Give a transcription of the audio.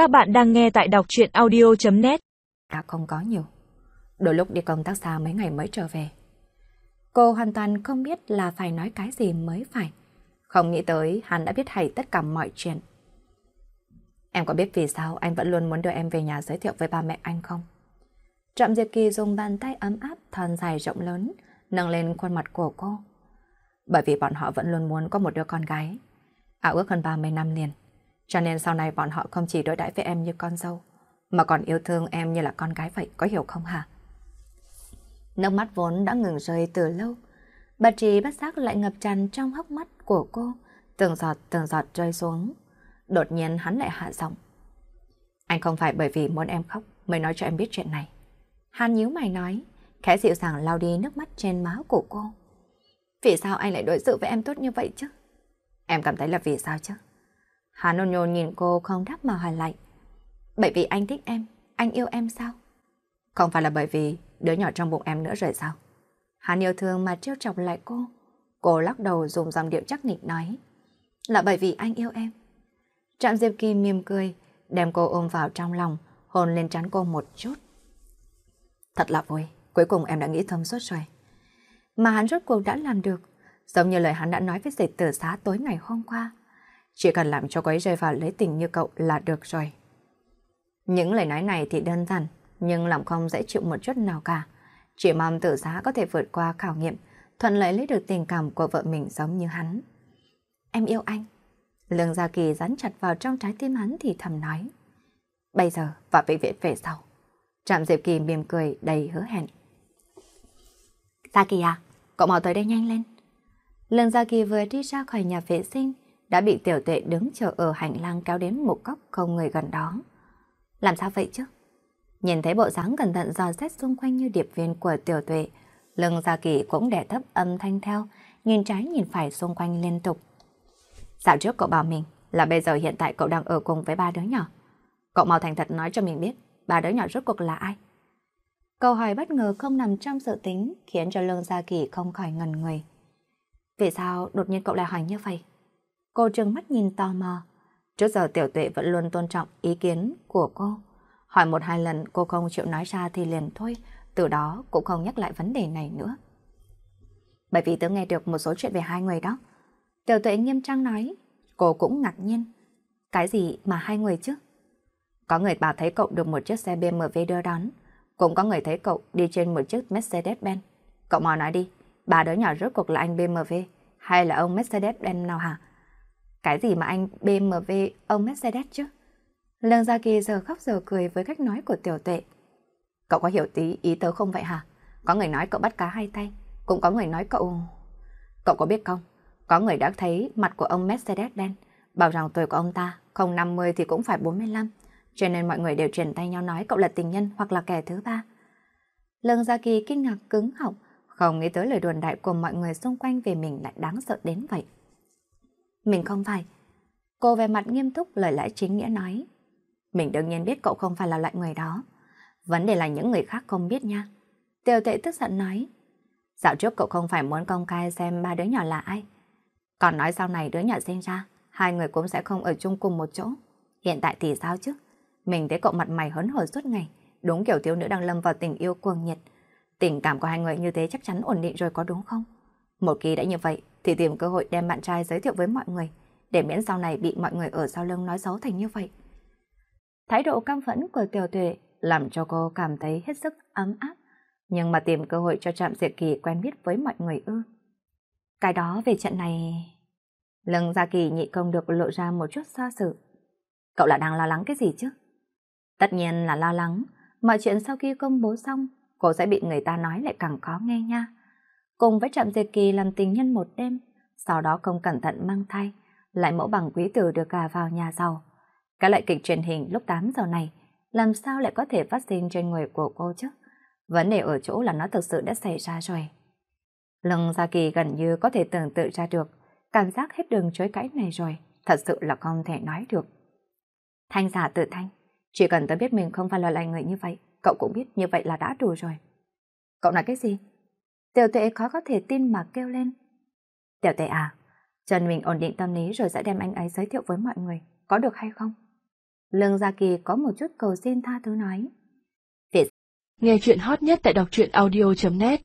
Các bạn đang nghe tại đọc chuyện audio.net Đã à, không có nhiều. Đôi lúc đi công tác xa mấy ngày mới trở về. Cô hoàn toàn không biết là phải nói cái gì mới phải. Không nghĩ tới hắn đã biết hay tất cả mọi chuyện. Em có biết vì sao anh vẫn luôn muốn đưa em về nhà giới thiệu với ba mẹ anh không? Trạm Diệp Kỳ dùng bàn tay ấm áp, thon dài rộng lớn, nâng lên khuôn mặt của cô. Bởi vì bọn họ vẫn luôn muốn có một đứa con gái. Ảo ước hơn 30 năm liền. Cho nên sau này bọn họ không chỉ đối đãi với em như con dâu, mà còn yêu thương em như là con gái vậy, có hiểu không hả? Nước mắt vốn đã ngừng rơi từ lâu. Bà trì bắt giác lại ngập tràn trong hốc mắt của cô, từng giọt từng giọt rơi xuống. Đột nhiên hắn lại hạ giọng. Anh không phải bởi vì muốn em khóc mới nói cho em biết chuyện này. Hắn nhíu mày nói, khẽ dịu dàng lau đi nước mắt trên má của cô. Vì sao anh lại đối xử với em tốt như vậy chứ? Em cảm thấy là vì sao chứ? Hà nôn nhôn nhìn cô không đáp mà hỏi lại. Bởi vì anh thích em, anh yêu em sao? Không phải là bởi vì đứa nhỏ trong bụng em nữa rồi sao? Hắn yêu thương mà trêu chọc lại cô. Cô lắc đầu dùng dòng điệu chắc nịch nói. Là bởi vì anh yêu em. Trạm Diệp Kỳ mỉm cười, đem cô ôm vào trong lòng, hôn lên trán cô một chút. Thật là vui, cuối cùng em đã nghĩ thâm suốt rồi. Mà hắn rốt cuộc đã làm được, giống như lời hắn đã nói với dịch tử xá tối ngày hôm qua. Chỉ cần làm cho cô ấy rơi vào lấy tình như cậu là được rồi. Những lời nói này thì đơn giản, nhưng làm không dễ chịu một chút nào cả. Chỉ mong tử giá có thể vượt qua khảo nghiệm, thuận lợi lấy được tình cảm của vợ mình giống như hắn. Em yêu anh. Lương Gia Kỳ dán chặt vào trong trái tim hắn thì thầm nói. Bây giờ và vĩnh viễn về sau. Trạm Diệp Kỳ mỉm cười đầy hứa hẹn. Gia Kỳ à, cậu mau tới đây nhanh lên. Lương Gia Kỳ vừa đi ra khỏi nhà vệ sinh, đã bị tiểu tuệ đứng chờ ở hành lang kéo đến một góc không người gần đó. Làm sao vậy chứ? Nhìn thấy bộ dáng cẩn thận dò xét xung quanh như điệp viên của tiểu tuệ, lưng Gia Kỳ cũng đẻ thấp âm thanh theo, nhìn trái nhìn phải xung quanh liên tục. Dạo trước cậu bảo mình là bây giờ hiện tại cậu đang ở cùng với ba đứa nhỏ. Cậu mau thành thật nói cho mình biết ba đứa nhỏ rốt cuộc là ai. Câu hỏi bất ngờ không nằm trong sự tính khiến cho lương Gia Kỳ không khỏi ngần người. Vì sao đột nhiên cậu lại hỏi như vậy? Cô trừng mắt nhìn tò mò. Trước giờ tiểu tuệ vẫn luôn tôn trọng ý kiến của cô. Hỏi một hai lần cô không chịu nói ra thì liền thôi, từ đó cũng không nhắc lại vấn đề này nữa. Bởi vì tớ nghe được một số chuyện về hai người đó. Tiểu tuệ nghiêm trang nói, cô cũng ngạc nhiên. Cái gì mà hai người chứ? Có người bảo thấy cậu được một chiếc xe BMW đưa đón, cũng có người thấy cậu đi trên một chiếc Mercedes-Benz. Cậu mò nói đi, bà đứa nhỏ rốt cuộc là anh BMW hay là ông Mercedes-Benz nào hả? Cái gì mà anh BMW ông Mercedes chứ? Lương Gia Kỳ giờ khóc giờ cười với cách nói của tiểu tuệ. Cậu có hiểu tí ý tớ không vậy hả? Có người nói cậu bắt cá hai tay, cũng có người nói cậu... Cậu có biết không? Có người đã thấy mặt của ông mercedes đen bảo rằng tuổi của ông ta không 50 thì cũng phải 45, cho nên mọi người đều truyền tay nhau nói cậu là tình nhân hoặc là kẻ thứ ba. Lương Gia Kỳ kinh ngạc cứng họng, không nghĩ tới lời đồn đại của mọi người xung quanh về mình lại đáng sợ đến vậy. Mình không phải. Cô về mặt nghiêm túc lời lẽ chính nghĩa nói. Mình đương nhiên biết cậu không phải là loại người đó. Vấn đề là những người khác không biết nha. Tiêu tệ tức giận nói. Dạo trước cậu không phải muốn công khai xem ba đứa nhỏ là ai. Còn nói sau này đứa nhỏ sinh ra, hai người cũng sẽ không ở chung cùng một chỗ. Hiện tại thì sao chứ? Mình thấy cậu mặt mày hớn hở suốt ngày, đúng kiểu thiếu nữ đang lâm vào tình yêu cuồng nhiệt. Tình cảm của hai người như thế chắc chắn ổn định rồi có đúng không? Một khi đã như vậy, thì tìm cơ hội đem bạn trai giới thiệu với mọi người, để miễn sau này bị mọi người ở sau lưng nói xấu thành như vậy. Thái độ cam phẫn của tiểu tuệ làm cho cô cảm thấy hết sức ấm áp, nhưng mà tìm cơ hội cho Trạm Diệt Kỳ quen biết với mọi người ư. Cái đó về trận này... Lưng Gia Kỳ nhị công được lộ ra một chút xa sự. Cậu là đang lo lắng cái gì chứ? Tất nhiên là lo lắng, mọi chuyện sau khi công bố xong, cô sẽ bị người ta nói lại càng khó nghe nha cùng với Trạm Diệt Kỳ làm tình nhân một đêm, sau đó không cẩn thận mang thai, lại mẫu bằng quý tử được gà vào nhà giàu. Cái loại kịch truyền hình lúc 8 giờ này, làm sao lại có thể phát sinh trên người của cô chứ? Vấn đề ở chỗ là nó thực sự đã xảy ra rồi. Lưng Gia Kỳ gần như có thể tưởng tượng ra được, cảm giác hết đường chối cãi này rồi, thật sự là không thể nói được. Thanh giả tự thanh, chỉ cần tớ biết mình không phải là loại người như vậy, cậu cũng biết như vậy là đã đủ rồi. Cậu nói cái gì? Tiểu tuệ khó có thể tin mà kêu lên. Tiểu tuệ à, Trần mình ổn định tâm lý rồi sẽ đem anh ấy giới thiệu với mọi người, có được hay không? Lương Gia Kỳ có một chút cầu xin tha thứ nói. Nghe chuyện hot nhất tại đọc truyện audio.net